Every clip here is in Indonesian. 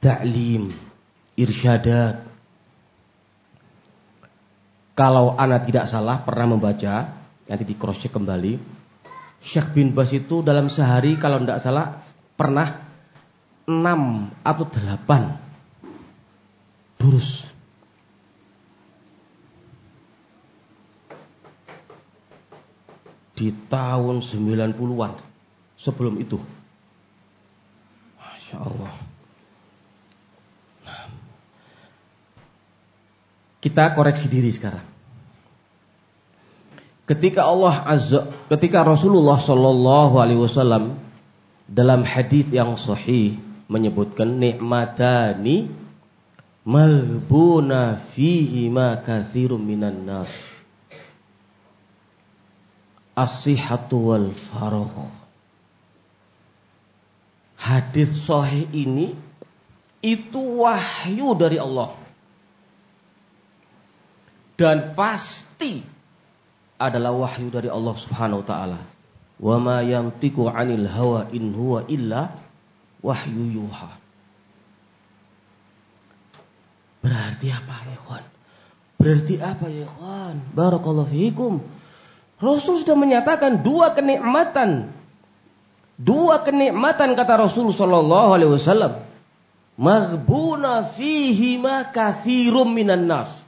ta'lim, irsyadat. Kalau anak tidak salah pernah membaca, nanti di cross check kembali. Syekh bin Bas itu dalam sehari kalau tidak salah pernah 6 atau 8 durus. Di tahun 90-an sebelum itu. Masya Allah. Kita koreksi diri sekarang. Ketika Allah Azza, ketika Rasulullah Shallallahu Alaihi Wasallam dalam hadis yang sahih menyebutkan nikmatani malbuna fihi ma katsirum minan nas. As-sihhatu wal faragh Hadis sahih ini itu wahyu dari Allah dan pasti adalah wahyu dari Allah Subhanahu wa taala. Wa ma yantiqu 'anil hawa in huwa illa wahyu yuha. Berarti apa ya kawan? Berarti apa ya kawan? Barakallahu fiikum. Rasul sudah menyatakan dua kenikmatan. Dua kenikmatan kata Rasul sallallahu alaihi wasallam. Maghbuna fihi ma katsirum minan nas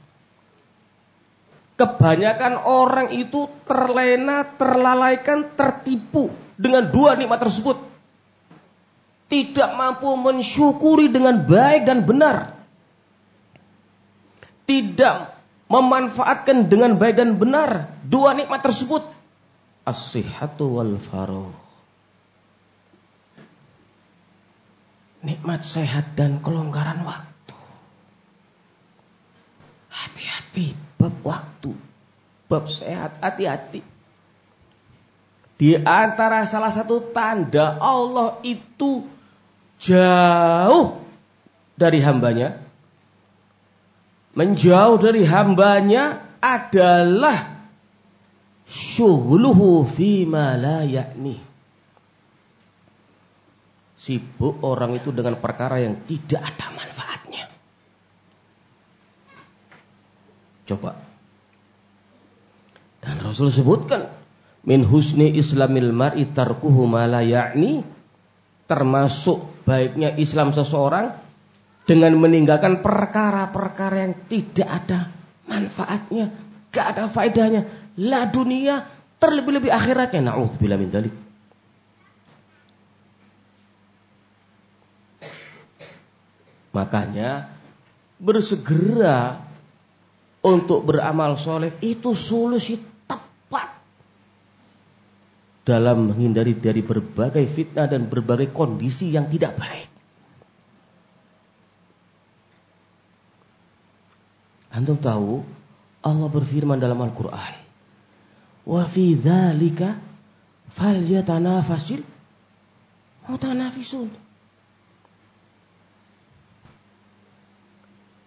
Kebanyakan orang itu terlena, terlalaikan, tertipu dengan dua nikmat tersebut. Tidak mampu mensyukuri dengan baik dan benar. Tidak memanfaatkan dengan baik dan benar dua nikmat tersebut. As-sihhatu wal faruh. Nikmat sehat dan kelonggaran waktu. Hati-hati bab waktu, bab sehat, hati-hati. Di antara salah satu tanda Allah itu jauh dari hambanya. Menjauh dari hambanya adalah syuhluhu fima la yakni. Sibuk orang itu dengan perkara yang tidak ada manfaatnya. Coba. Rasul sebutkan min husni islamil mar'i tarkuhu ma la ya'ni termasuk baiknya Islam seseorang dengan meninggalkan perkara-perkara yang tidak ada manfaatnya, gak ada faedahnya, la dunia terlebih-lebih akhiratnya. Nauzubillah min dzalik. Makanya bersegera untuk beramal soleh itu solusi dalam menghindari dari berbagai fitnah dan berbagai kondisi yang tidak baik. Antum tahu Allah berfirman dalam Al-Qur'an, "Wa fi dzalika falyatanafasil mutanafisun."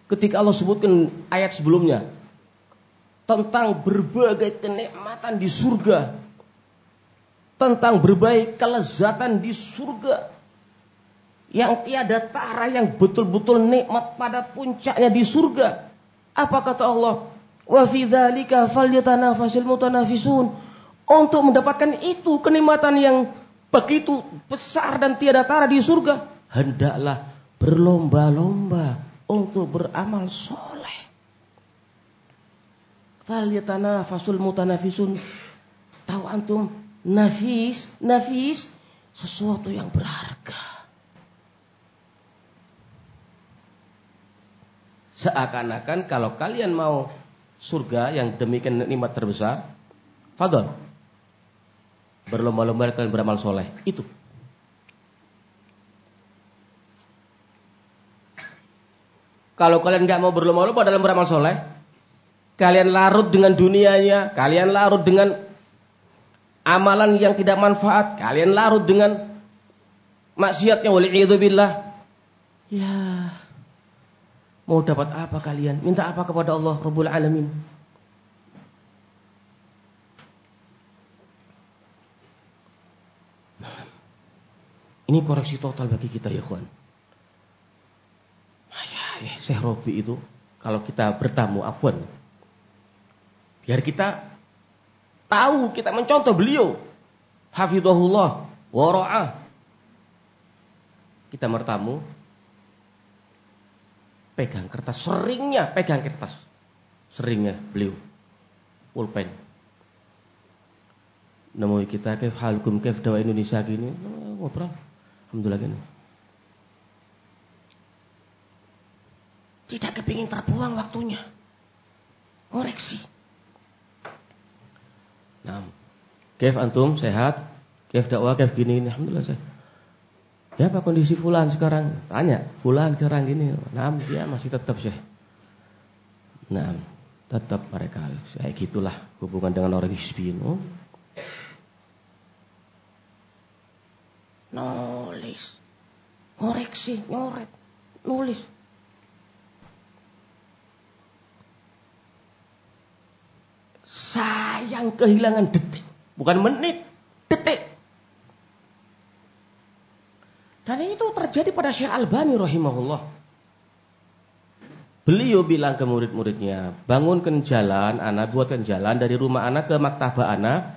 ketika Allah sebutkan ayat sebelumnya tentang berbagai kenikmatan di surga, tentang berbagai kelezatan di surga yang tiada tara yang betul-betul nikmat pada puncaknya di surga. Apa kata Allah? Wa fi dzalika falyatanafasil mutanafisun. Untuk mendapatkan itu kenikmatan yang begitu besar dan tiada tara di surga, hendaklah berlomba-lomba untuk beramal soleh. fasul mutanafisun. Tahu antum nafis, nafis sesuatu yang berharga. Seakan-akan kalau kalian mau surga yang demikian nikmat terbesar, fadol. Berlomba-lomba kalian beramal soleh. Itu Kalau kalian nggak mau berlomba-lomba dalam beramal soleh, kalian larut dengan dunianya, kalian larut dengan amalan yang tidak manfaat, kalian larut dengan maksiatnya billah. Ya, mau dapat apa kalian? Minta apa kepada Allah Rabbul Alamin? Ini koreksi total bagi kita ya kawan. eh, Syekh Robi itu kalau kita bertamu afwan biar kita tahu kita mencontoh beliau. Hafizahullah wara'ah kita bertamu. Pegang kertas seringnya pegang kertas. Seringnya beliau. Pulpen. Nemu kita ke halkum ke dawa Indonesia gini. Ngobrol. Alhamdulillah gini. Tidak kepingin terbuang waktunya. Koreksi nah Kev antum sehat? Kev dakwah Kev gini ini alhamdulillah saya. Ya apa kondisi fulan sekarang? Tanya fulan sekarang gini. Nah dia masih tetap syekh. Nah tetap mereka. Saya gitulah hubungan dengan orang hisbin oh nulis. Koreksi nyoret. Nulis sayang kehilangan detik. Bukan menit detik. Dan itu terjadi pada Syekh Albani rahimahullah. Beliau bilang ke murid-muridnya bangunkan jalan anak buatkan jalan dari rumah anak ke maktabah anak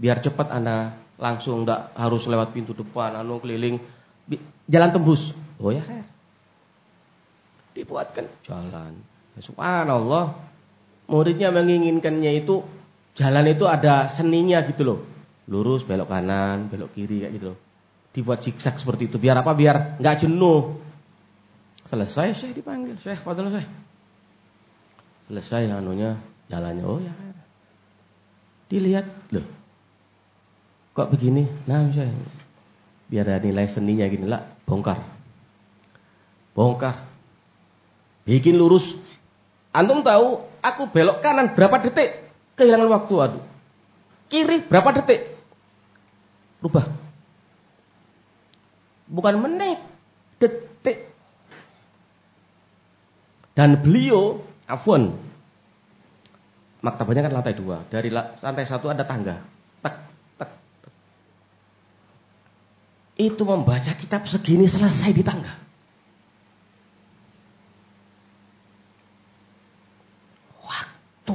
biar cepat anak langsung ndak harus lewat pintu depan, anu keliling, jalan tembus. Oh ya, dibuatkan jalan. Ya, subhanallah, muridnya menginginkannya itu jalan itu ada seninya gitu loh, lurus belok kanan, belok kiri kayak gitu loh. Dibuat zigzag seperti itu, biar apa? Biar nggak jenuh. Selesai saya dipanggil, saya Fadl saya. Selesai anunya jalannya, oh ya. Dilihat, loh Kok begini? Nah, saya biar ada nilai seninya gini lah, bongkar. Bongkar. Bikin lurus. Antum tahu, aku belok kanan berapa detik? Kehilangan waktu aduh. Kiri berapa detik? Rubah. Bukan menit, detik. Dan beliau, afwan, maktabahnya kan lantai dua. Dari lantai satu ada tangga itu membaca kitab segini selesai di tangga. Waktu.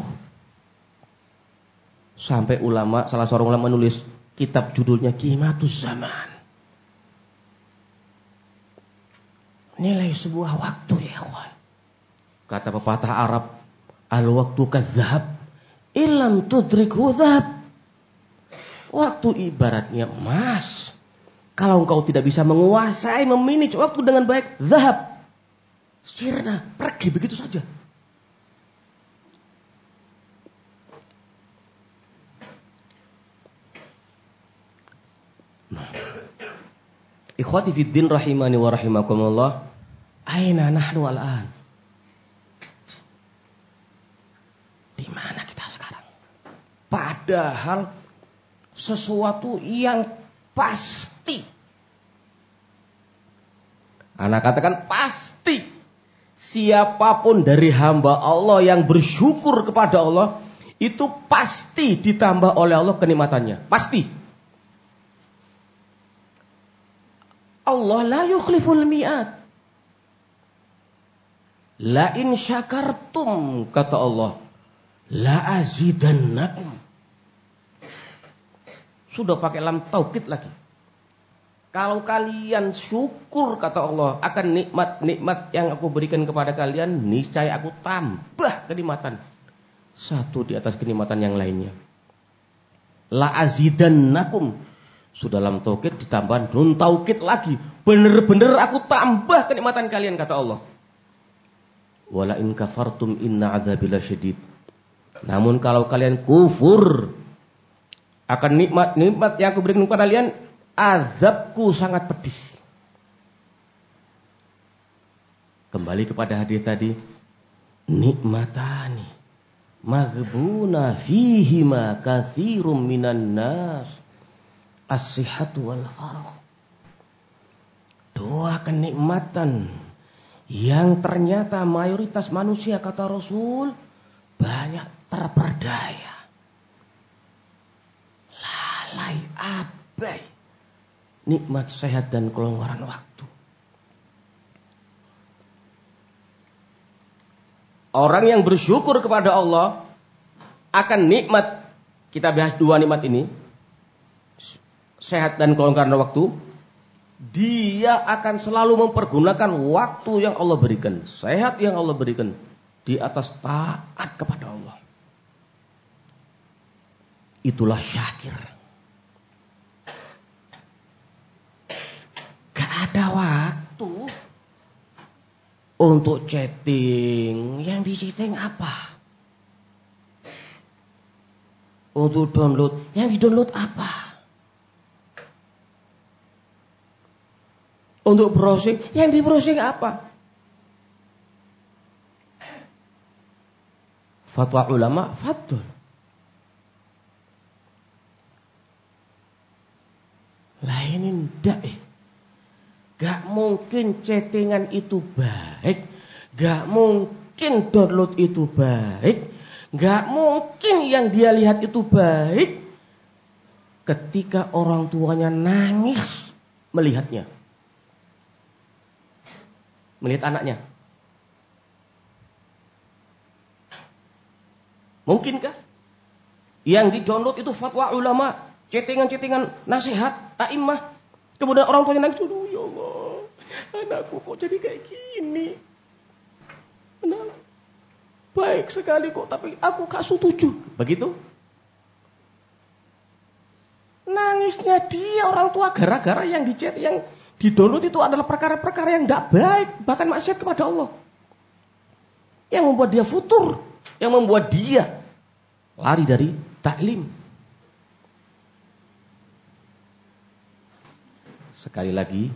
Sampai ulama, salah seorang ulama menulis kitab judulnya Kimatus Zaman. Nilai sebuah waktu ya kawan. Kata pepatah Arab, al-waktu kadzab, ilam tudrik dhab. Waktu ibaratnya emas kalau engkau tidak bisa menguasai, memanage waktu dengan baik, zahab. Sirna, pergi begitu saja. Ikhwati fiddin rahimani wa rahimakumullah. Aina nahnu al'an? Di mana kita sekarang? Padahal sesuatu yang pasti. Anak katakan pasti. Siapa pun dari hamba Allah yang bersyukur kepada Allah. Itu pasti ditambah oleh Allah kenikmatannya. Pasti. Allah la yukhliful mi'at. La in syakartum kata Allah. La azidannakum. Sudah pakai lam taukid lagi. Kalau kalian syukur kata Allah akan nikmat-nikmat yang aku berikan kepada kalian, niscaya aku tambah kenikmatan. Satu di atas kenikmatan yang lainnya. La azidannakum. Sudah dalam taukid ditambah nun taukid lagi. Bener-bener aku tambah kenikmatan kalian kata Allah. Wala in kafartum inna azabila syedid. Namun kalau kalian kufur akan nikmat-nikmat yang aku berikan kepada kalian, azabku sangat pedih. Kembali kepada hadis tadi, nikmatani maghbuna fihima katsirum minan nas as-sihhatu wal. Dua kenikmatan yang ternyata mayoritas manusia kata Rasul banyak terperdaya lalai, abai. Nikmat sehat dan kelonggaran waktu. Orang yang bersyukur kepada Allah akan nikmat kita bahas dua nikmat ini sehat dan kelonggaran waktu dia akan selalu mempergunakan waktu yang Allah berikan sehat yang Allah berikan di atas taat kepada Allah itulah syakir gak ada waktu untuk chatting yang di chatting apa untuk download. Yang di download apa? Untuk browsing, yang di browsing apa? Fatwa ulama, fatul. Lah ini ndak eh. Gak mungkin chattingan itu baik. Gak mungkin download itu baik. Gak mungkin yang dia lihat itu baik ketika orang tuanya nangis melihatnya. Melihat anaknya. Mungkinkah? Yang di-download itu fatwa ulama, chattingan-chattingan nasihat, a'immah. Kemudian orang tuanya nangis, "Aduh ya Allah, anakku kok jadi kayak gini?" Kenapa? Baik sekali kok, tapi aku gak setuju. Begitu? Nangisnya dia orang tua gara-gara yang dicet, yang didownload itu adalah perkara-perkara yang tidak baik, bahkan maksiat kepada Allah. Yang membuat dia futur, yang membuat dia lari dari taklim. Sekali lagi,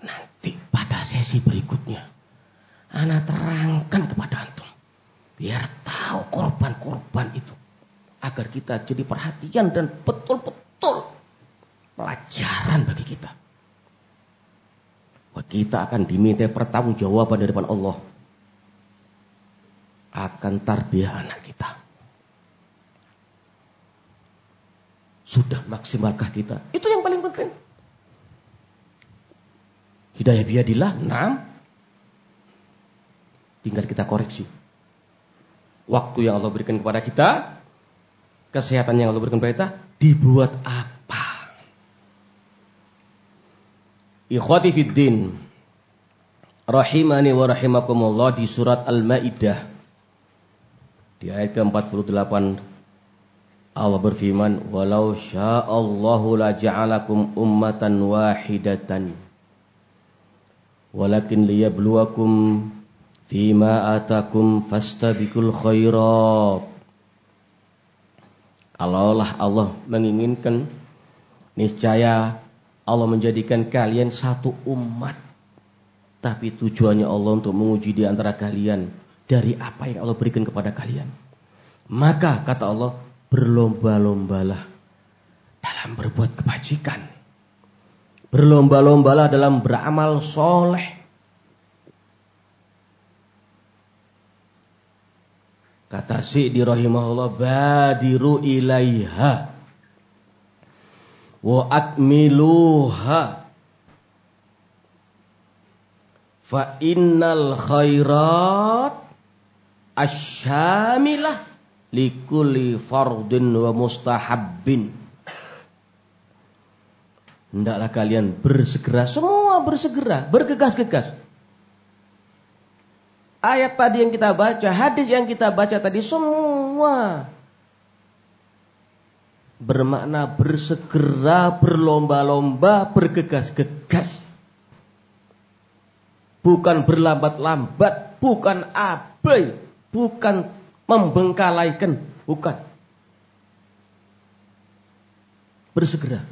nanti pada sesi berikutnya, Ana terangkan kepada antum. Biar tahu korban-korban itu. Agar kita jadi perhatian dan betul-betul pelajaran bagi kita. Kita akan diminta pertanggungjawaban dari depan Allah. Akan tarbiyah anak kita. Sudah maksimalkah kita? Itu yang paling penting. Hidayah biadillah, enam. Tinggal kita koreksi waktu yang Allah berikan kepada kita, kesehatan yang Allah berikan kepada kita, dibuat apa? Ikhwati fiddin, rahimani wa rahimakumullah di surat Al-Maidah di ayat ke-48 Allah berfirman, "Walau sya'allahu la ja'alakum ummatan wahidatan." Walakin liyabluwakum Fima atakum fastabikul khairat. Kalaulah Allah menginginkan, niscaya Allah menjadikan kalian satu umat. Tapi tujuannya Allah untuk menguji di antara kalian dari apa yang Allah berikan kepada kalian. Maka kata Allah, berlomba-lombalah dalam berbuat kebajikan. Berlomba-lombalah dalam beramal soleh. Kata Syi'di rahimahullah badiru ilaiha wa akmiluha. Fa innal khairat asyamilah likulli fardin wa mustahabbin. Hendaklah kalian bersegera, semua bersegera, bergegas-gegas. Ayat tadi yang kita baca, hadis yang kita baca tadi semua bermakna bersegera, berlomba-lomba, bergegas-gegas. Bukan berlambat-lambat, bukan abai, bukan membengkalaikan, bukan. Bersegera.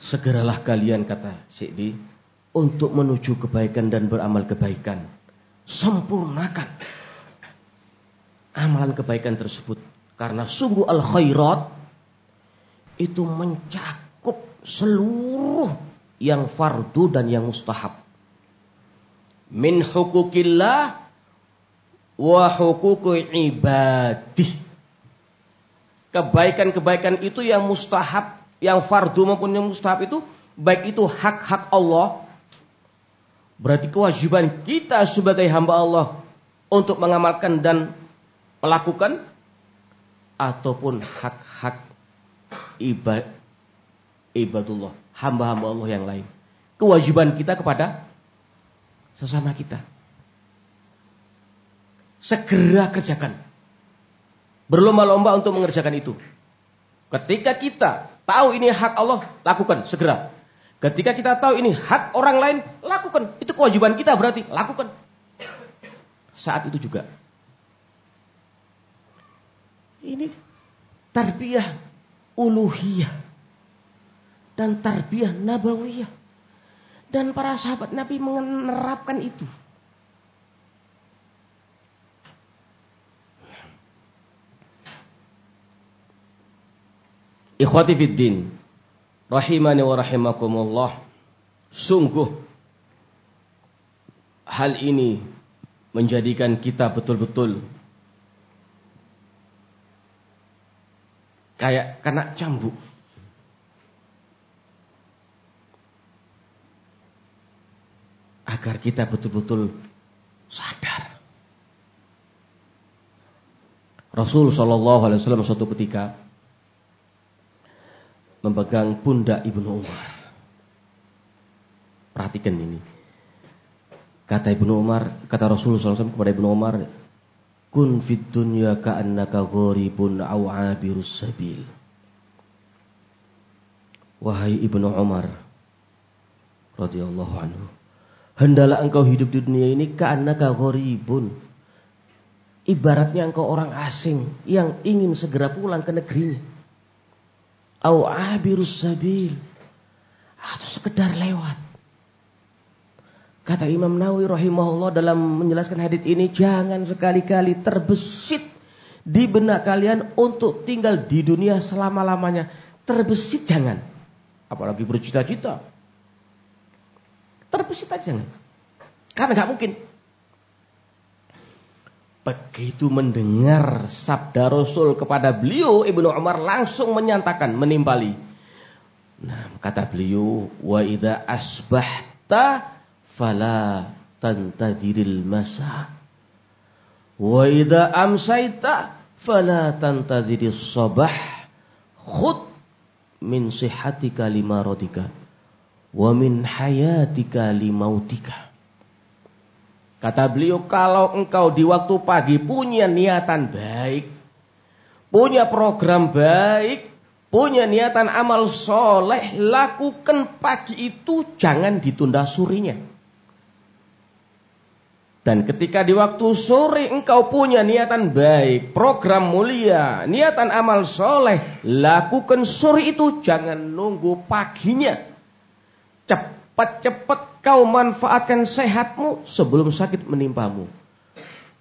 Segeralah kalian kata Syekh untuk menuju kebaikan dan beramal kebaikan. Sempurnakan amalan kebaikan tersebut. Karena sungguh al-khairat itu mencakup seluruh yang fardu dan yang mustahab. Min hukukillah wa hukuku ibadih. Kebaikan-kebaikan itu yang mustahab, yang fardu maupun yang mustahab itu baik itu hak-hak Allah Berarti kewajiban kita sebagai hamba Allah untuk mengamalkan dan melakukan ataupun hak-hak ibad ibadullah, hamba-hamba Allah yang lain. Kewajiban kita kepada sesama kita. Segera kerjakan. Berlomba-lomba untuk mengerjakan itu. Ketika kita tahu ini hak Allah, lakukan segera. Ketika kita tahu ini hak orang lain, lakukan. Itu kewajiban kita berarti, lakukan. Saat itu juga. Ini tarbiyah uluhiyah dan tarbiyah nabawiyah. Dan para sahabat Nabi menerapkan itu. Ikhwati fid din. Rahimani wa rahimakumullah. Sungguh hal ini menjadikan kita betul-betul kayak kena cambuk. Agar kita betul-betul sadar. Rasul Shallallahu Alaihi Wasallam suatu ketika memegang pundak Ibnu Umar. Perhatikan ini. Kata Ibnu Umar, kata Rasulullah SAW kepada Ibnu Umar, Kun fit dunya ka'annaka gharibun aw 'abirus sabil. Wahai Ibnu Umar radhiyallahu anhu, hendalah engkau hidup di dunia ini ka'annaka gharibun. Ibaratnya engkau orang asing yang ingin segera pulang ke negerinya au abirus sabil atau sekedar lewat. Kata Imam Nawawi rahimahullah dalam menjelaskan hadis ini jangan sekali-kali terbesit di benak kalian untuk tinggal di dunia selama-lamanya. Terbesit jangan. Apalagi bercita-cita. Terbesit aja jangan. Karena nggak mungkin. Begitu mendengar sabda Rasul kepada beliau, Ibnu Umar langsung menyatakan, menimpali. Nah, kata beliau, wa idza asbahta fala tantadhiril masa. Wa idza amsayta fala tantadhiris sabah. Khud min sihatika lima rodika wa min hayatika limautika. Kata beliau, kalau engkau di waktu pagi punya niatan baik, punya program baik, punya niatan amal soleh, lakukan pagi itu jangan ditunda surinya. Dan ketika di waktu sore engkau punya niatan baik, program mulia, niatan amal soleh, lakukan sore itu jangan nunggu paginya. Cepat-cepat kau manfaatkan sehatmu sebelum sakit menimpamu.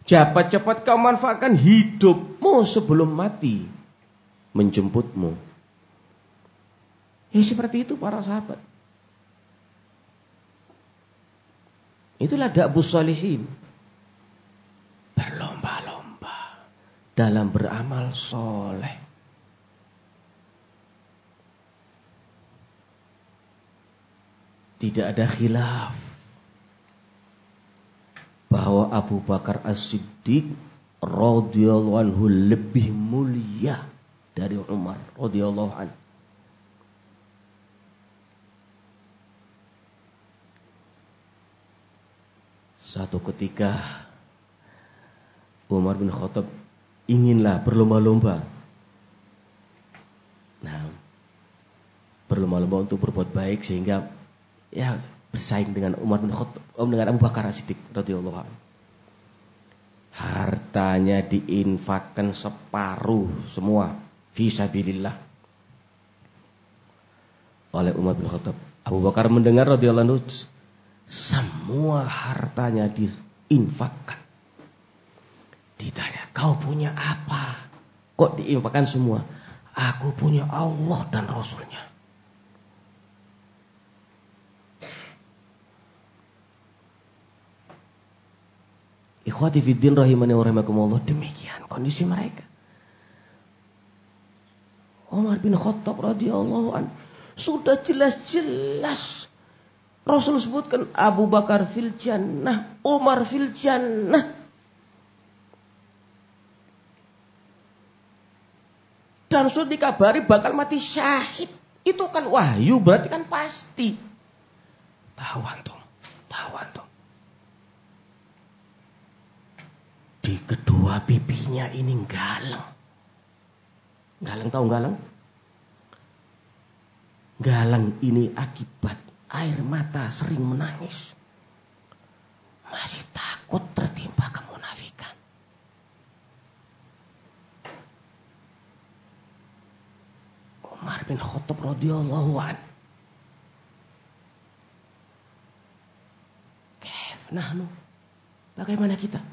Cepat-cepat kau manfaatkan hidupmu sebelum mati menjemputmu. Ya seperti itu para sahabat. Itulah dakbus salihin. Berlomba-lomba dalam beramal soleh. tidak ada khilaf bahwa Abu Bakar As-Siddiq radhiyallahu anhu lebih mulia dari Umar radhiyallahu anhu. Satu ketika Umar bin Khattab inginlah berlomba-lomba. Nah, berlomba-lomba untuk berbuat baik sehingga ya bersaing dengan Umar bin Khattab, Om dengan Abu Bakar Siddiq radhiyallahu anhu. Hartanya diinfakkan separuh semua fisabilillah oleh Umar bin Khattab. Abu Bakar mendengar radhiyallahu anhu semua hartanya diinfakkan. Ditanya, kau punya apa? Kok diinfakkan semua? Aku punya Allah dan Rasulnya. Ikhwati fiddin rahimani wa rahimakumullah. Demikian kondisi mereka. Umar bin Khattab radhiyallahu an sudah jelas-jelas Rasul sebutkan Abu Bakar fil jannah, Umar fil jannah. Dan sudah dikabari bakal mati syahid. Itu kan wahyu, berarti kan pasti. Tahu antum, tahu antum. Di kedua pipinya ini galang. Galang tahu galang? Galang ini akibat air mata sering menangis. Masih takut tertimpa kemunafikan. Umar bin Khattab radhiyallahu an. Nah, bagaimana kita?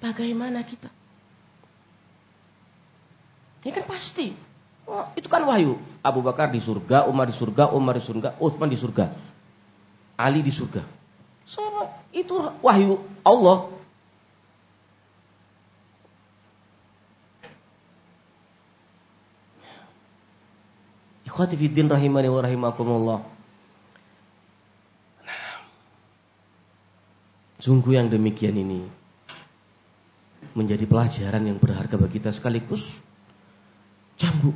Bagaimana kita? Ini kan pasti Oh, itu kan wahyu. Abu Bakar di surga, Umar di surga, Umar di surga, Utsman di surga. Ali di surga. So, itu wahyu Allah. Ikhwati fiddin rahimani wa rahimakumullah. Sungguh yang demikian ini menjadi pelajaran yang berharga bagi kita sekaligus jambu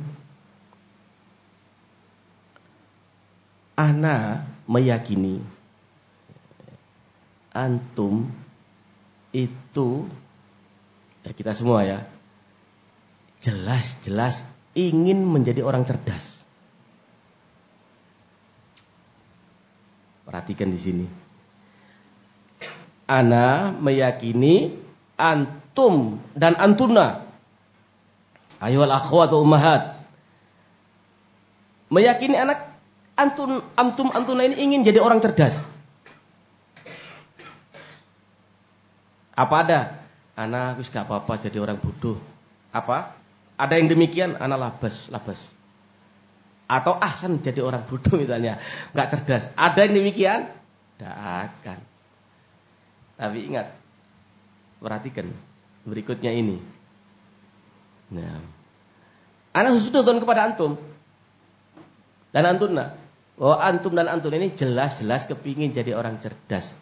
Ana meyakini antum itu ya kita semua ya jelas-jelas ingin menjadi orang cerdas. Perhatikan di sini. Ana meyakini antum dan antuna ayol akhwat wa meyakini anak antum antum antuna ini ingin jadi orang cerdas. Apa ada? Anak wis gak apa-apa jadi orang bodoh. Apa? Ada yang demikian, anak labas, labas. Atau ahsan jadi orang bodoh misalnya, nggak cerdas. Ada yang demikian? Tidak akan. Tapi ingat, perhatikan berikutnya ini. Nah, anak sudah kepada antum dan antuna bahwa antum dan antum ini jelas-jelas kepingin jadi orang cerdas.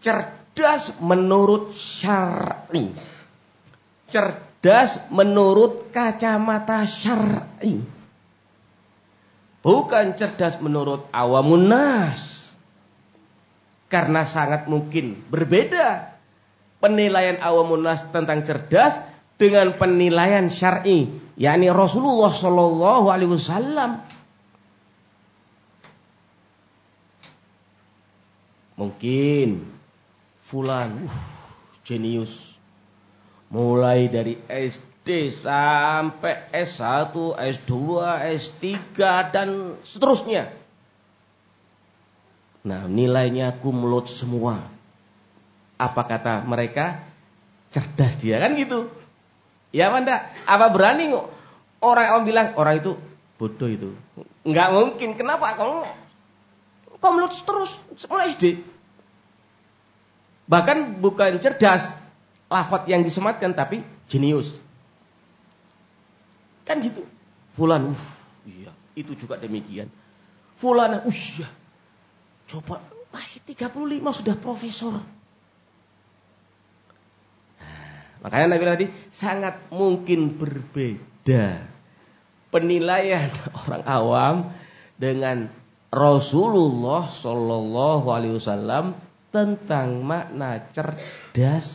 Cerdas menurut syar'i. Cerdas menurut kacamata syar'i. Bukan cerdas menurut awamun nas. Karena sangat mungkin berbeda penilaian awamun nas tentang cerdas dengan penilaian syar'i, yakni Rasulullah Shallallahu alaihi wasallam Mungkin fulan uh, jenius. Mulai dari SD sampai S1, S2, S3 dan seterusnya. Nah, nilainya kumlot semua. Apa kata mereka? Cerdas dia kan gitu. Ya Anda, apa berani orang orang bilang orang itu bodoh itu? Enggak mungkin. Kenapa? Kalau Komlot terus mulai SD. Bahkan bukan cerdas, lafat yang disematkan tapi jenius. Kan gitu. Fulan, uh, iya, itu juga demikian. Fulan, uh, iya. Coba masih 35 sudah profesor. Nah, makanya Nabi tadi sangat mungkin berbeda penilaian orang awam dengan Rasulullah Shallallahu Alaihi Wasallam tentang makna cerdas.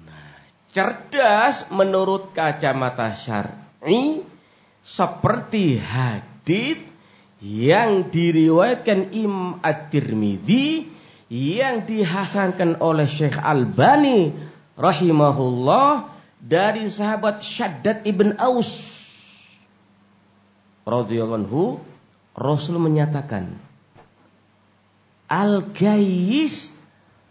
Nah, cerdas menurut kacamata syar'i seperti hadis yang diriwayatkan Imam At-Tirmidzi yang dihasankan oleh Syekh Albani rahimahullah dari sahabat Syaddad ibn Aus radhiyallahu Rasul menyatakan Al-gayis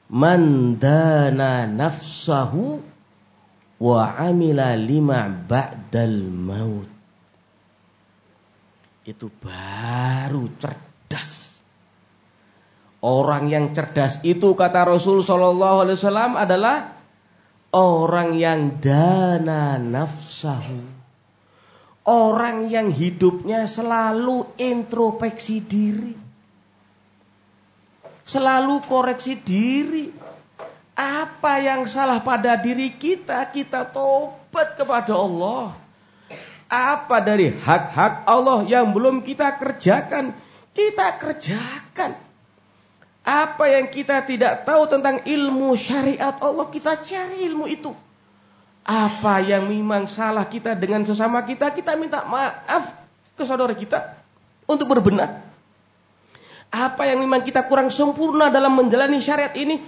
mandana nafsahu wa amila lima ba'dal maut. Itu baru cerdas. Orang yang cerdas itu kata Rasul sallallahu alaihi wasallam adalah orang yang dana nafsahu Orang yang hidupnya selalu introspeksi diri. Selalu koreksi diri. Apa yang salah pada diri kita, kita tobat kepada Allah. Apa dari hak-hak Allah yang belum kita kerjakan, kita kerjakan. Apa yang kita tidak tahu tentang ilmu syariat Allah, kita cari ilmu itu. Apa yang memang salah kita dengan sesama kita, kita minta maaf ke saudara kita untuk berbenah. Apa yang memang kita kurang sempurna dalam menjalani syariat ini,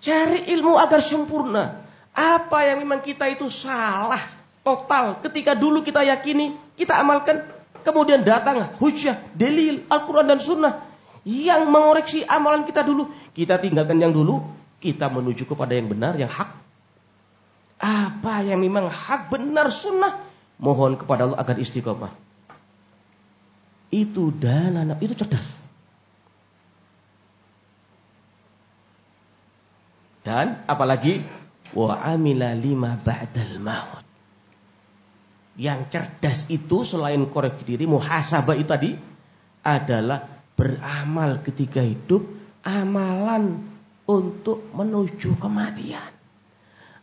cari ilmu agar sempurna. Apa yang memang kita itu salah total ketika dulu kita yakini, kita amalkan, kemudian datang hujah, delil, Al-Quran dan Sunnah yang mengoreksi amalan kita dulu. Kita tinggalkan yang dulu, kita menuju kepada yang benar, yang hak. Apa yang memang hak benar sunnah, mohon kepada Allah agar istiqomah. Itu anak itu cerdas. Dan apalagi wa amila lima ba'dal maut. Yang cerdas itu selain koreksi diri, muhasabah itu tadi adalah beramal ketika hidup, amalan untuk menuju kematian.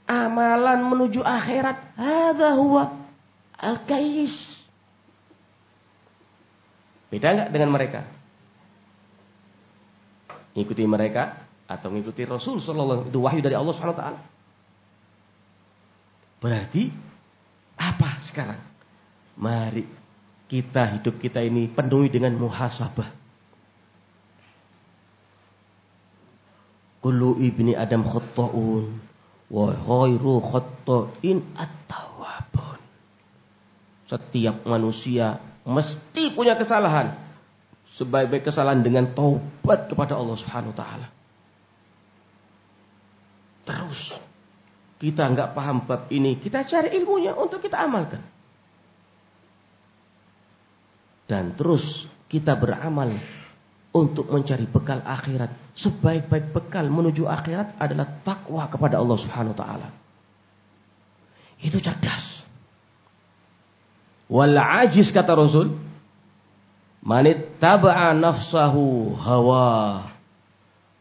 Amalan menuju akhirat hadza huwa al-kais. Beda nggak dengan mereka? Ikuti mereka atau mengikuti Rasul sallallahu itu wahyu dari Allah Subhanahu wa taala berarti apa sekarang mari kita hidup kita ini penuhi dengan muhasabah kullu ibni adam khatta'un wa khairu khatta'in at-tawwabun. Setiap manusia mesti punya kesalahan. Sebaik-baik kesalahan dengan taubat kepada Allah Subhanahu wa taala. Terus kita nggak paham bab ini, kita cari ilmunya untuk kita amalkan. Dan terus kita beramal untuk mencari bekal akhirat. Sebaik-baik bekal menuju akhirat adalah takwa kepada Allah Subhanahu wa taala. Itu cerdas. Wal ajiz kata Rasul, manittaba'a nafsahu hawa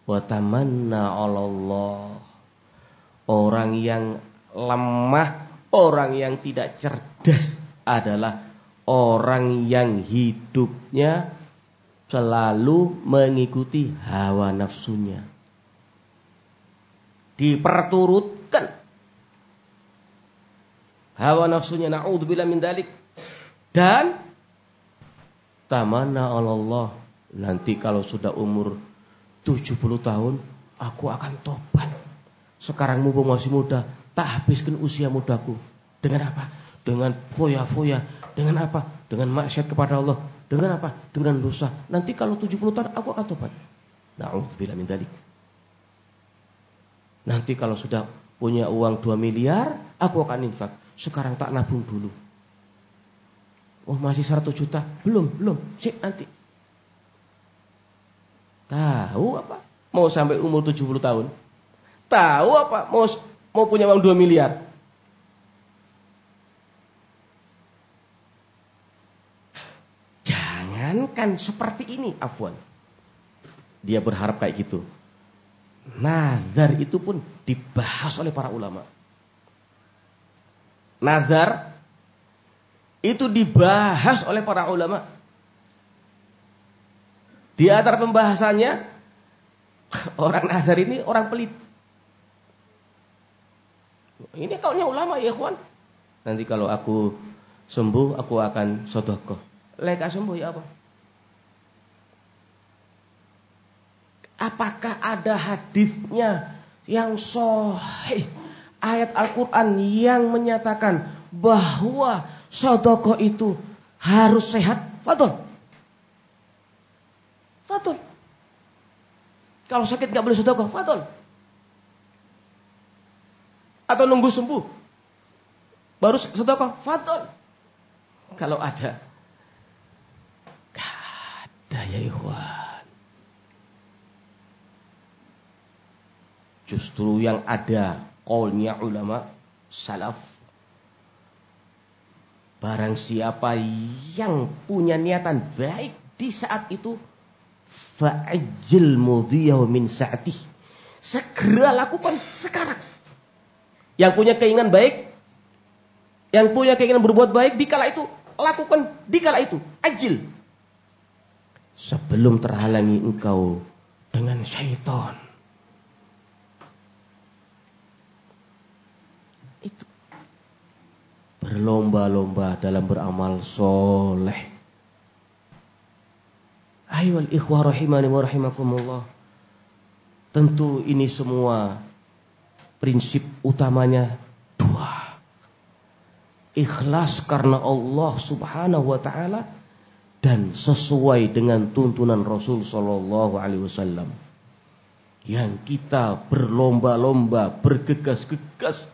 wa tamanna Allah. Orang yang lemah, orang yang tidak cerdas adalah orang yang hidupnya selalu mengikuti hawa nafsunya. Diperturutkan hawa nafsunya naudzubillah min dalik dan tamana Allah nanti kalau sudah umur 70 tahun aku akan tobat. Sekarang mumpung masih muda, tak habiskan usia mudaku. Dengan apa? Dengan foya-foya. Dengan apa? Dengan maksiat kepada Allah. Dengan apa? Dengan dosa. Nanti kalau 70 tahun aku akan tobat. Na'udzubillah min dzalik. Nanti kalau sudah punya uang 2 miliar, aku akan infak. Sekarang tak nabung dulu. Oh masih 100 juta? Belum, belum. Cek nanti. Tahu apa? Mau sampai umur 70 tahun? Tahu apa? Mau mau punya uang 2 miliar? Jangankan seperti ini, afwan. Dia berharap kayak gitu. Nazar itu pun dibahas oleh para ulama. Nazar itu dibahas oleh para ulama. Di antara pembahasannya, orang nazar ini orang pelit. Ini kaunya ulama ya, kawan. Nanti kalau aku sembuh, aku akan sodokoh. Leka sembuh ya apa? Apakah ada hadisnya yang sahih ayat Al-Quran yang menyatakan bahwa sodoko itu harus sehat? Fatul. Fatul. Kalau sakit nggak boleh sodoko, fatul. Atau nunggu sembuh. Baru sodoko, fatul. Kalau ada. Gak ada ya ikhwan. Justru yang ada kaulnya ulama salaf Barang siapa yang punya niatan baik di saat itu fa'ajil mudhiyahu min sa'atih. Segera lakukan sekarang. Yang punya keinginan baik, yang punya keinginan berbuat baik di kala itu, lakukan di kala itu. Ajil. Sebelum terhalangi engkau dengan syaitan. Itu. Berlomba-lomba dalam beramal soleh. Ayo ikhwah rahimani wa rahimakumullah. Tentu ini semua prinsip utamanya dua. Ikhlas karena Allah Subhanahu wa taala dan sesuai dengan tuntunan Rasul sallallahu alaihi wasallam. Yang kita berlomba-lomba, bergegas-gegas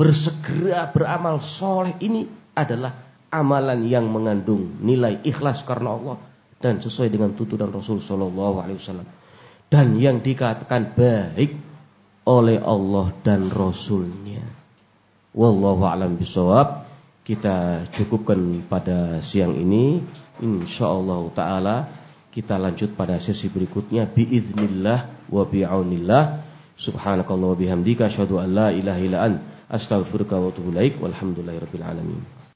bersegera beramal soleh ini adalah amalan yang mengandung nilai ikhlas karena Allah dan sesuai dengan tuntunan Rasul sallallahu alaihi wasallam. Dan yang dikatakan baik oleh Allah dan Rasulnya. Wallahu alam bisawab. Kita cukupkan pada siang ini. Insyaallah taala kita lanjut pada sesi berikutnya biiznillah wa bi'aunillah. Subhanakallah wa bihamdika asyhadu an la ilaha illa wa.